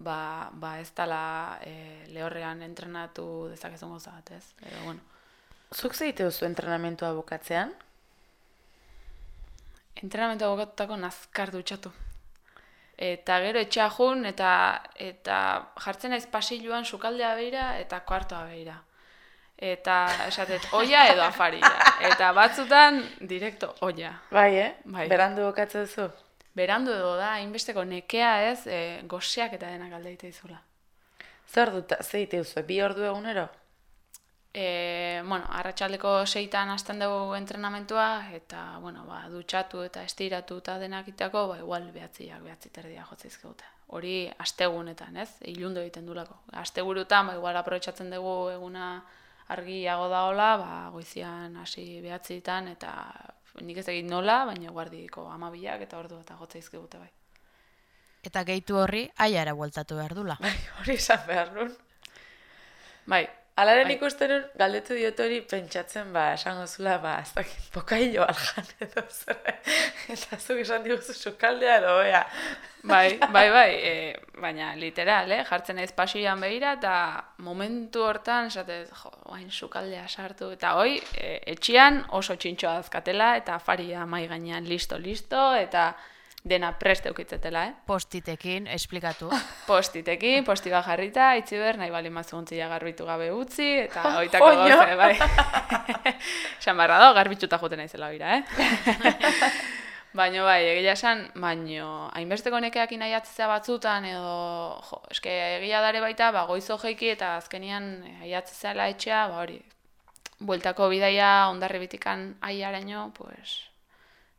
ba, ba ez dala e, lehorrean entrenatu dezakezun goza bat, ez? Edo, bueno. Zuk zeite duzu entrenamentua bukatzean? Entrenamentua bukatutako nazkar dutxatu. Eta gero etxajun eta eta jartzen naiz pasiluan sukaldea beira eta kuartoa beira. Eta esatet, oia edo afaria. Eta batzutan, direkto, oia. Bai, eh? Bai. Berandu bukatzen duzu? Berandu edo da, hainbesteko nekea ez, e, goseak eta denak alde izula. Zer dut, zeite duzu, bi ordu egunero? E, bueno, arratsaldeko seitan hasten dugu entrenamentua, eta, bueno, ba, dutxatu eta estiratu eta denak itako, ba, igual behatziak, behatzi terdia jotzizkeute. Hori astegunetan, ez? Ilundo egiten dulako. Astegurutan, ba, igual aprobetsatzen dugu eguna argiago daola, ba, goizian hasi behatzitan, eta nik ez egin nola, baina guardiko amabilak eta ordu eta jotzizkeute bai. Eta gehitu horri, aiara bueltatu behar dula. Bai, hori esan behar nun. Bai, Alaren Bai. ikusten galdetu diot hori pentsatzen, ba, esango zula, ba, ez dakit, pokailo aljan [LAUGHS] edo zer. Eta zuk esan diguzu sukaldea edo, ea. Bai, [LAUGHS] bai, bai, e, baina literal, eh? jartzen naiz pasioan behira, eta momentu hortan, esatez, jo, hain sukaldea sartu, eta hoi, e, etxian oso txintxoa azkatela, eta afaria mai gainean listo, listo, eta dena prest eukitzetela, eh? Postitekin, esplikatu. [LAUGHS] Postitekin, posti bat jarrita, itzi ber, nahi bali mazuntzia garbitu gabe utzi, eta [LAUGHS] oitako gauze, bai. [LAUGHS] Esan barra da, garbitxuta joten naizela bira, eh? Baina bai, egia esan, baino, hainbesteko nekeak inaiatzea batzutan, edo, jo, eske egia dare baita, ba, goizo jeiki eta azkenian aiatzea etxea, ba hori, bueltako bidaia ondarri bitikan aiaraino, pues,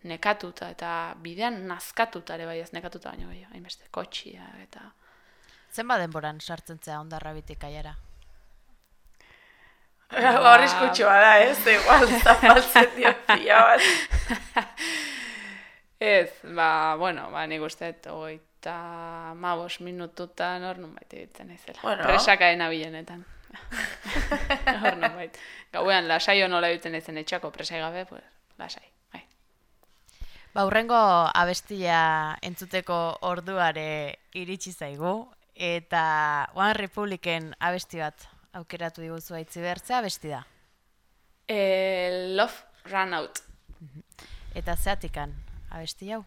nekatuta eta bidean nazkatuta ere bai ez nekatuta baino bai, hainbeste kotxia eta... Zenba denboran sartzen zea ondarra bitik aiara? Horrizkutsua da, ez? Igual, zapaltzen dio [LAUGHS] pila bat. Ez, ba, bueno, ba, nik uste, ogeita mabos minututan hor nun baita ditzen naizela. Bueno. Presakaen abilenetan. [LAUGHS] hor nun bait. Gauean, lasai nola duten ezen etxako presai gabe, pues, lasai. Bai. Ba, urrengo abestia entzuteko orduare iritsi zaigu, eta One Republican abesti bat aukeratu diguzu aitzi bertzea abesti da. E, love Run Out. Eta zeatikan abesti hau.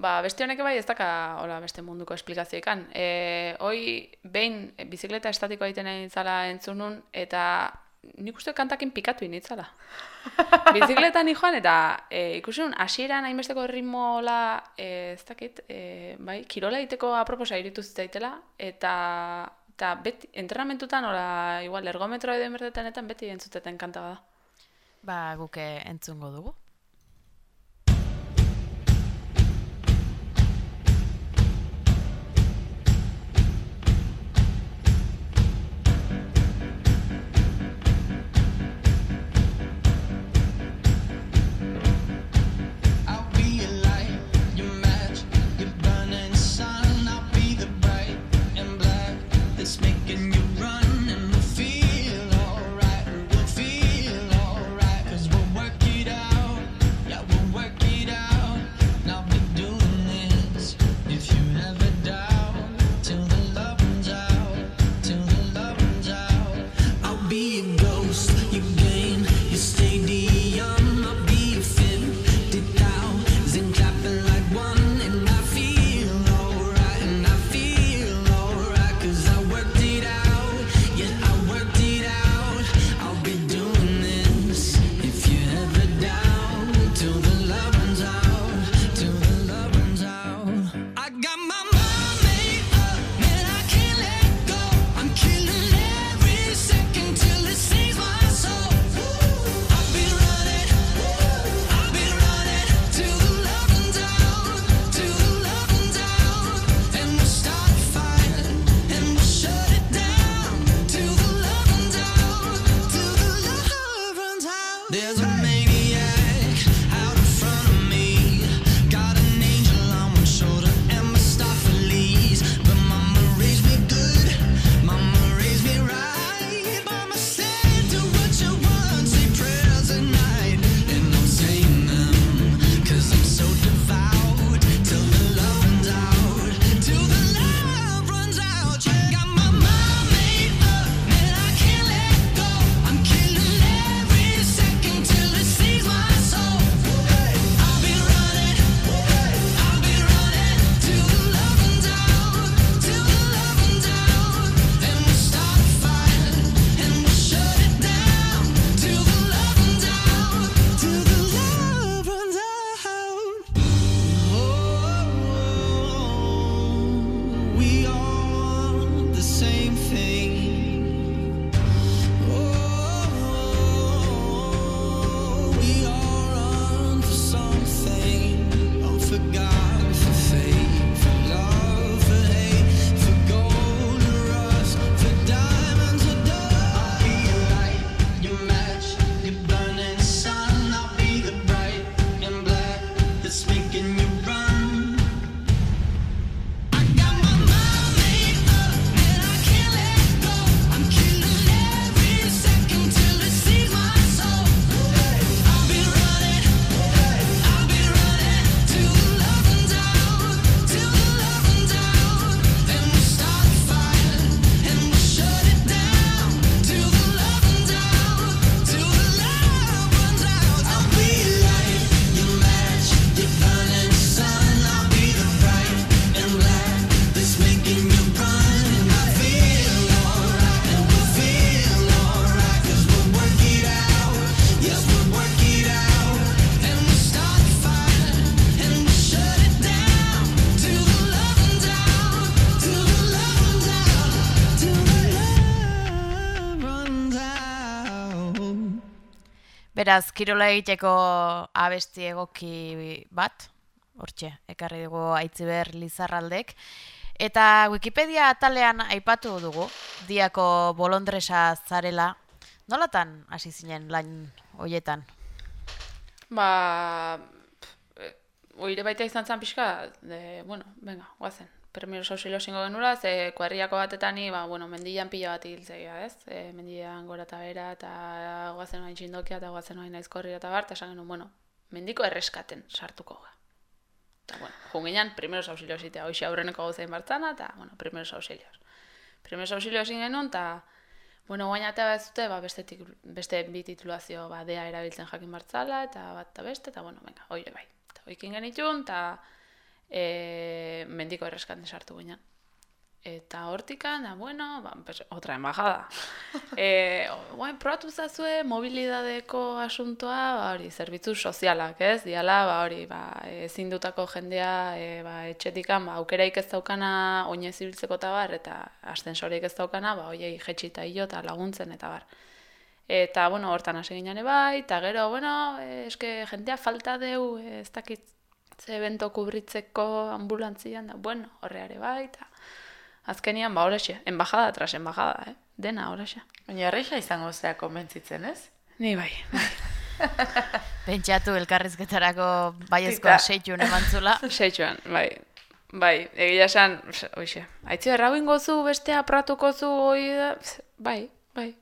Ba, beste honek bai ez daka hola beste munduko esplikazioekan. E, hoi, behin bizikleta estatikoa egiten nintzala entzunun, eta nik uste kantakin pikatu initzala. [LAUGHS] Bizikletan joan eta e, ikusi nun, hasieran hainbesteko ritmola, e, ez dakit, e, bai, kirola egiteko aproposa iritu zitzaitela, eta eta beti, entrenamentutan, hola, igual, ergometroa edo enbertetenetan beti entzuteten kanta da. Ba, guke entzungo dugu. Beraz, kirola egiteko abesti egoki bat, hortxe, ekarri dugu aitziber Lizarraldek. Eta Wikipedia atalean aipatu dugu, diako bolondresa zarela, nolatan hasi zinen lan hoietan? Ba, eh, oire baita izan zen pixka, de, bueno, venga, guazen. Primeros auxilios ingo genula, ze kuadriako batetan ni, ba, bueno, mendian pila bat hiltzeia, ez? E, mendian gora eta bera, eta guazen oain txindokia, eta guazen oain aizkorria eta bar, eta esan genuen, bueno, mendiko erreskaten sartuko ga. Eta, bueno, junginan, primeros auxilios itea, hoxe aurreneko gauzein bartzana, eta, bueno, primeros auxilios. Primeros auxilios egin genuen, eta, bueno, guain atea ba, beste, tik- beste bi titulazio, ba, dea erabiltzen jakin bartzala, eta bat eta beste, eta, bueno, venga, hoire bai. Eta hoikin genitxun, eta e, mendiko erreskaten sartu ginen. Eta hortikan, da, bueno, ba, pues, otra embajada. [LAUGHS] e, guain, probatu zazue mobilidadeko asuntoa, ba, hori, zerbitzu sozialak, ez? Diala, ba, hori, ba, ezin dutako jendea, e, ba, etxetikan, ba, aukeraik ez daukana, oinez ibiltzeko eta bar, eta astensoreik ez daukana, ba, hoiei jetxita hilo eta laguntzen eta bar. Eta, bueno, hortan hasi ginen bai, eta gero, bueno, eske jentea falta deu, ez dakit ze evento kubritzeko ambulantzian, da, bueno, horreare bai, eta azkenian, ba, horexe, embajada tras embajada, eh? dena horexe. Baina erreixa izango zea konbentzitzen, ez? Ni bai, [LAUGHS] Pentsatu elkarrizketarako baiezkoa Tita. seitun emantzula. [LAUGHS] seitxuan, bai. Bai, egia esan, oixe, aitzi errauin gozu, bestea pratuko zu, oi, da, bai, bai.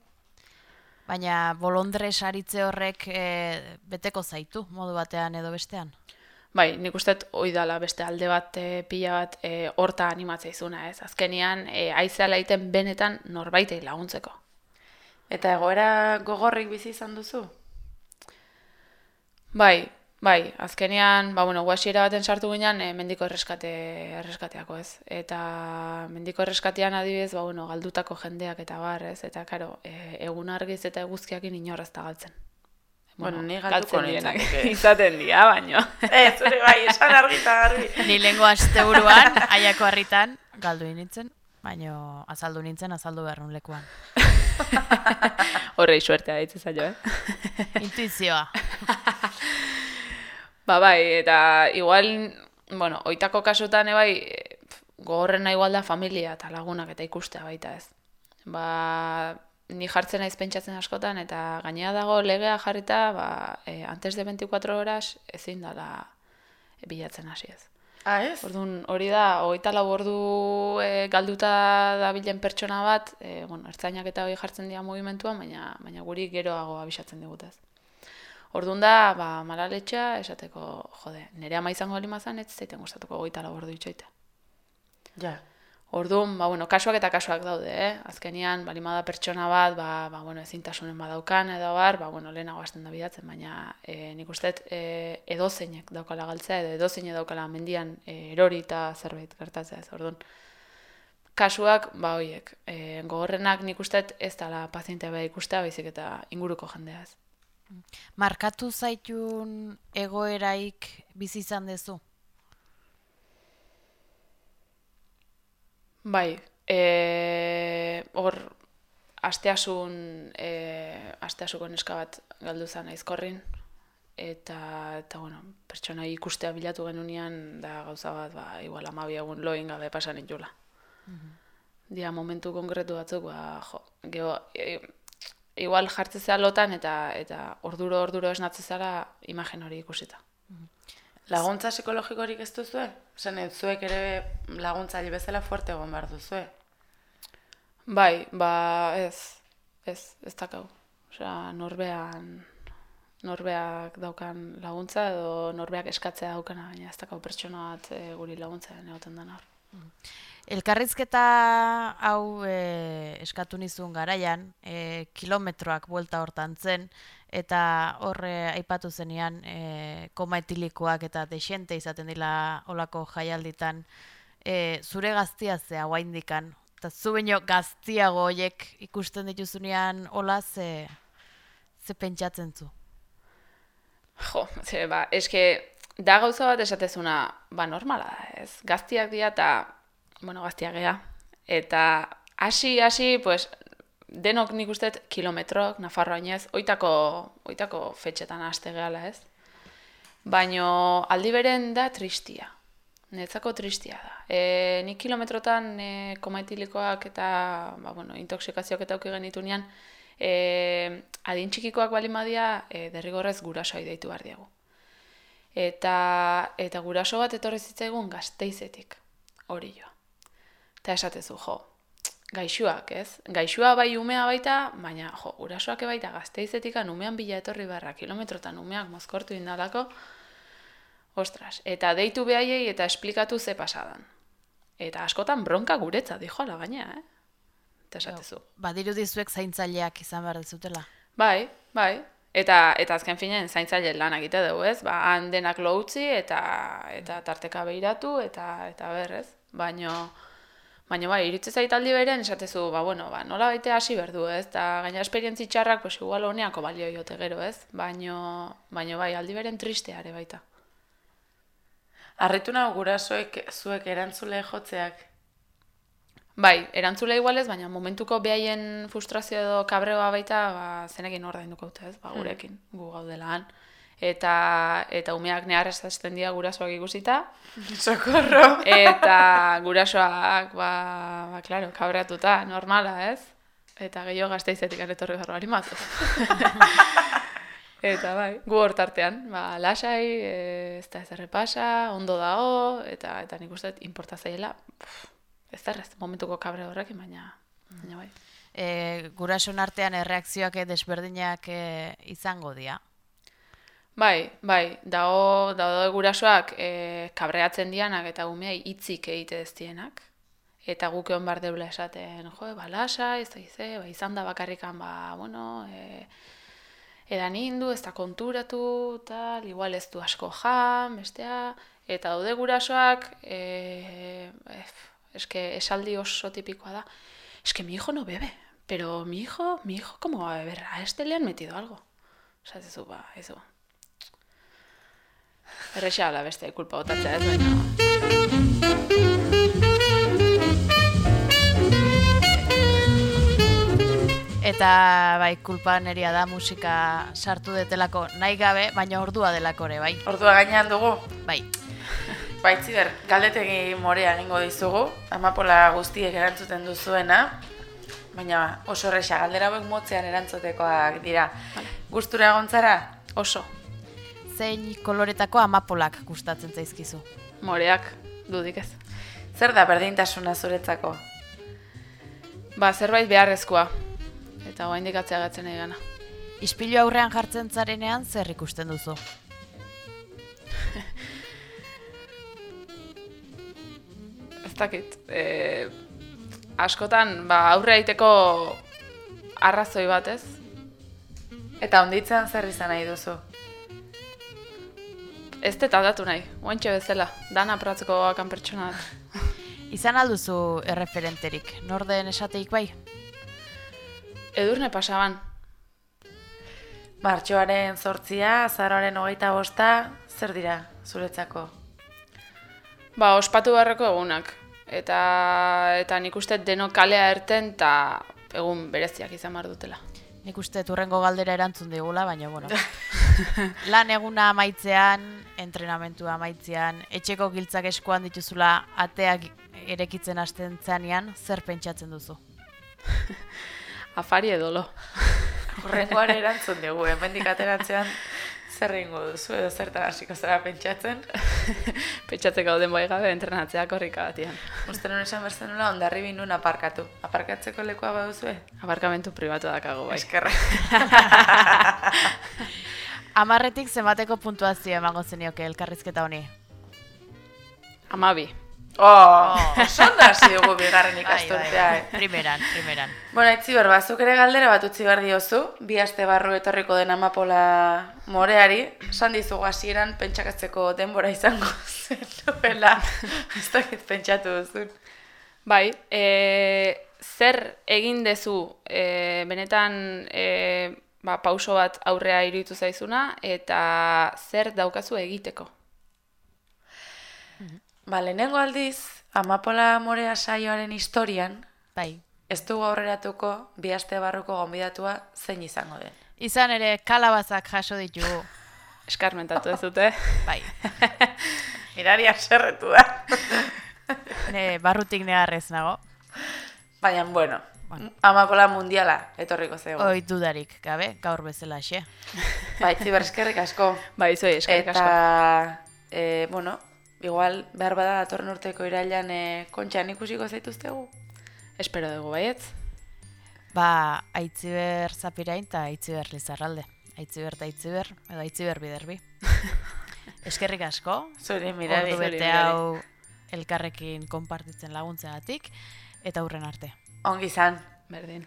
Baina bolondres aritze horrek e, beteko zaitu, modu batean edo bestean. Bai, nik uste hoi dala beste alde bat, e, pila bat, e, horta animatzea izuna, ez? Azkenian, e, aizea laiten benetan norbaitei laguntzeko. Eta egoera gogorrik bizi izan duzu? Bai, bai, azkenean, ba, bueno, guasiera baten sartu ginen, e, mendiko erreskate, erreskateako, ez? Eta mendiko erreskatean adibidez, ba, bueno, galdutako jendeak eta bar, ez? Eta, karo, e, egun argiz eta eguzkiakin inorraz da galtzen. Bueno, ni galduko direnak nintzateke. izaten dira, baino. [LAUGHS] Ez, zure bai, esan argita garbi. [LAUGHS] Ni lengo asteburuan, aiako harritan, galdu nintzen, baino azaldu nintzen, azaldu behar lekuan. [LAUGHS] Horrei suertea ditze zailo, eh? Intuizioa. Ba bai, eta igual, bueno, oitako kasutan ebai, eh, gogorrena igual da familia eta lagunak eta ikustea baita ez. Ba, ni jartzen naiz pentsatzen askotan, eta gainea dago legea jarrita, ba, e, antes de 24 horas ezin dala bilatzen hasi ez. Ah, ez? Orduan, hori da, hogeita lau ordu e, galduta dabilen pertsona bat, e, bueno, ertzainak eta hori jartzen dira mugimentuan, baina, baina guri geroago abisatzen digutez. Orduan da, ba, malaletxa, esateko, jode, nire ama izango lima zan, ez zaiten gustatuko hogeita lau ordu itxoite. Ja. Orduan, ba, bueno, kasuak eta kasuak daude, eh? Azkenian, balima da pertsona bat, ba, ba, bueno, ezintasunen badaukan edo bar, ba, bueno, lehenago hasten da bidatzen, baina e, nik uste e, edozeinek daukala galtzea edo edozeinek daukala mendian e, erori eta zerbait gertatzea ez. Orduan, kasuak, ba, hoiek, e, gogorrenak nik uste ez dala pazientea behar ikustea, baizik eta inguruko jendea ez. Markatu zaitun egoeraik bizi izan dezu? Bai, e, hor asteasun e, asteasuko neska bat galdu zen aizkorrin eta eta bueno, pertsona ikustea bilatu genunean da gauza bat, ba, igual 12 egun loin gabe pasa nitula. Dia momentu konkretu batzuk, ba, jo, geho, e, igual jartzezea lotan eta eta orduro orduro esnatze zara imagen hori ikusita. Laguntza psikologikorik ez duzue? Esan, ez zuek ere laguntzaile bezala fuerte egon behar duzue. Bai, ba, ez, ez, ez dakau. Osea, norbean, norbeak daukan laguntza edo norbeak eskatzea daukana, baina ez dakau pertsona bat e, guri laguntza egoten den hor. Elkarrizketa hau e, eskatu nizun garaian, e, kilometroak buelta hortan zen, eta horre aipatu zenean e, koma etilikoak eta desente izaten dila olako jaialditan, e, zure gaztia zea guaindikan, eta zu baino gaztiago hoiek ikusten dituzunean hola ze, ze pentsatzen zu. Jo, ze, ba, eske, da gauza bat esatezuna, ba, normala da, ez? Gaztiak dira eta, bueno, gaztiak gea. Eta hasi, hasi, pues, denok nik uste kilometrok, Nafarroainez, oitako, oitako fetxetan haste gehala ez. Baino aldi beren da tristia. Netzako tristia da. E, nik kilometrotan e, komaitilikoak eta ba, bueno, intoxikazioak eta auki genitunean, e, adin txikikoak bali madia e, derrigorrez gurasoai deitu behar diegu. Eta, eta guraso bat etorri zitzaigun gazteizetik, hori joa. Eta esatezu, jo, gaixuak, ez? Gaixua bai umea baita, baina, jo, gurasoak baita gazteizetikan umean bila etorri beharra kilometrotan umeak mozkortu indalako, ostras, eta deitu behaiei eta esplikatu ze pasadan. Eta askotan bronka guretza, dijo ala gaina, eh? Eta esatezu. Badiru dizuek zaintzaileak izan behar dizutela. Bai, bai. Eta, eta azken finean zaintzaile lan egite dugu, ez? Ba, han denak lo utzi eta, eta tarteka behiratu eta, eta berrez. Baino, baino bai, iritze zait aldi beren esatezu, ba, bueno, ba, nola baite hasi berdu, ez? Eta gaina esperientzi txarrak, pues, igual honeako balio jote gero, ez? Baino, baino bai, aldi beren tristeare baita. Arritu nago gurasoek zuek erantzule jotzeak. Bai, erantzule igualez, baina momentuko behaien frustrazio edo kabreoa baita, ba, zenekin ordainduko dute, ez? Ba, gurekin, gu gaudela han. Eta, eta umeak nehar esasten dira gurasoak ikusita, [LAUGHS] Socorro! eta gurasoak, ba, ba, klaro, kabreatuta, normala, ez? Eta gehiago gazteizetik etorri behar bari mazu. [LAUGHS] eta bai, gu hor tartean, ba, lasai, e, ez da ez errepasa, ondo dago, eta, eta nik uste zaiela, pff, ez da errez, momentuko kabre horrekin, baina, baina bai. E, gurason artean erreakzioak desberdinak e, izango dira. Bai, bai, dago, dago gurasoak e, kabreatzen dianak eta umeai hitzik egite ez dienak. Eta guk egon bar deula esaten, jo, ba, lasa, ez da ize, ba, izan da bakarrikan, ba, bueno, e, edan indu, ez da konturatu, tal, igual ez du asko jan, bestea, eta daude gurasoak, e, e, eske esaldi oso tipikoa da, eske mi hijo no bebe, pero mi hijo, mi hijo, ¿cómo va a beber? A este le han metido algo. Osa, ez ba, ez du. Errexea ala beste kulpa botatzea ez, baina... Eta bai, kulpa neria da musika sartu detelako nahi gabe, baina ordua delako ere, bai. Ordua gainean dugu. Bai. Baitziber, galdetegi morea egingo dizugu, amapola guztiek erantzuten duzuena, baina oso erresa galdera hauek motzean erantzutekoak dira. Gustura egontzara? Oso, Zein koloretako amapolak gustatzen zaizkizu. moreak, dudik ez. Zer da berdintasuna zuretzako? Ba, zerbait beharrezkoa. Eta hoa indikatzea gatzen nahi gana. Ispilu aurrean jartzen zarenean zer ikusten duzu. [LAUGHS] Ez dakit. E, askotan, ba, aurre aiteko arrazoi bat ez. Eta onditzean zer izan nahi duzu? Ez dut aldatu nahi, oantxe bezala, dana pratzeko akan pertsona bat. [LAUGHS] Izan alduzu erreferenterik, norden esateik bai? Edurne pasaban, Martxoaren zortzia, azaroaren hogeita bosta, zer dira zuretzako? ba, ospatu beharreko egunak. Eta, eta nik uste denok kalea erten eta egun bereziak izan behar dutela. Nik uste turrengo galdera erantzun digula, baina bueno. [LAUGHS] Lan eguna amaitzean, entrenamentua amaitzean, etxeko giltzak eskuan dituzula ateak erekitzen hasten zanean, zer pentsatzen duzu? [LAUGHS] Afari edolo. Horrengoan [LAUGHS] erantzun dugu, hemendik ateratzean zer egingo duzu edo zertan hasiko zara pentsatzen. [LAUGHS] Pentsatzeko gauden bai gabe entrenatzea korrika batian. Uste nuen esan berzen nola, ondarri binun aparkatu. Aparkatzeko lekua baduzue? Aparkamentu pribatu dakago bai. Eskerra. Amarretik zenbateko puntuazio emango zenioke elkarrizketa honi? Amabi. Oh, oso ondo hasi dugu bigarren Bai, ikasturtea. eh. Primeran, primeran. Bueno, Itziber, bazuk ere galdera bat utzi behar diozu, bi aste barru etorriko den amapola moreari, esan dizugu hasieran pentsakatzeko denbora izango [LAUGHS] zen duela, ez dakit pentsatu duzun. Bai, e, zer egin dezu e, benetan e, ba, pauso bat aurrea iruditu zaizuna eta zer daukazu egiteko. Ba, lehenengo aldiz, amapola morea saioaren historian, Bai. ez dugu aurreratuko bi aste barruko gonbidatua zein izango den. Izan ere kalabazak jaso ditugu. [LAUGHS] Eskarmentatu ez dute. [LAUGHS] Bai, [LAUGHS] Mirari aserretu da. ne, barrutik negarrez nago. Baina, bueno, Bueno. amapola mundiala etorriko zego. Oi dudarik, gabe, gaur bezala xe. [LAUGHS] Bai, txiber eskerrik asko. Bai, zoi, eskerrik asko. Eta, e, bueno, igual, behar bada datorren urteko irailan e, kontxan ikusiko zaituztegu. Espero dugu baietz. Ba, aitziber zapirain eta aitziber lizarralde. Aitziber eta aitziber, edo aitziber biderbi. [LAUGHS] Eskerrik asko, Zuri, mirari. ordu bete hau elkarrekin konpartitzen laguntzeagatik, eta hurren arte. Ongi izan. Berdin.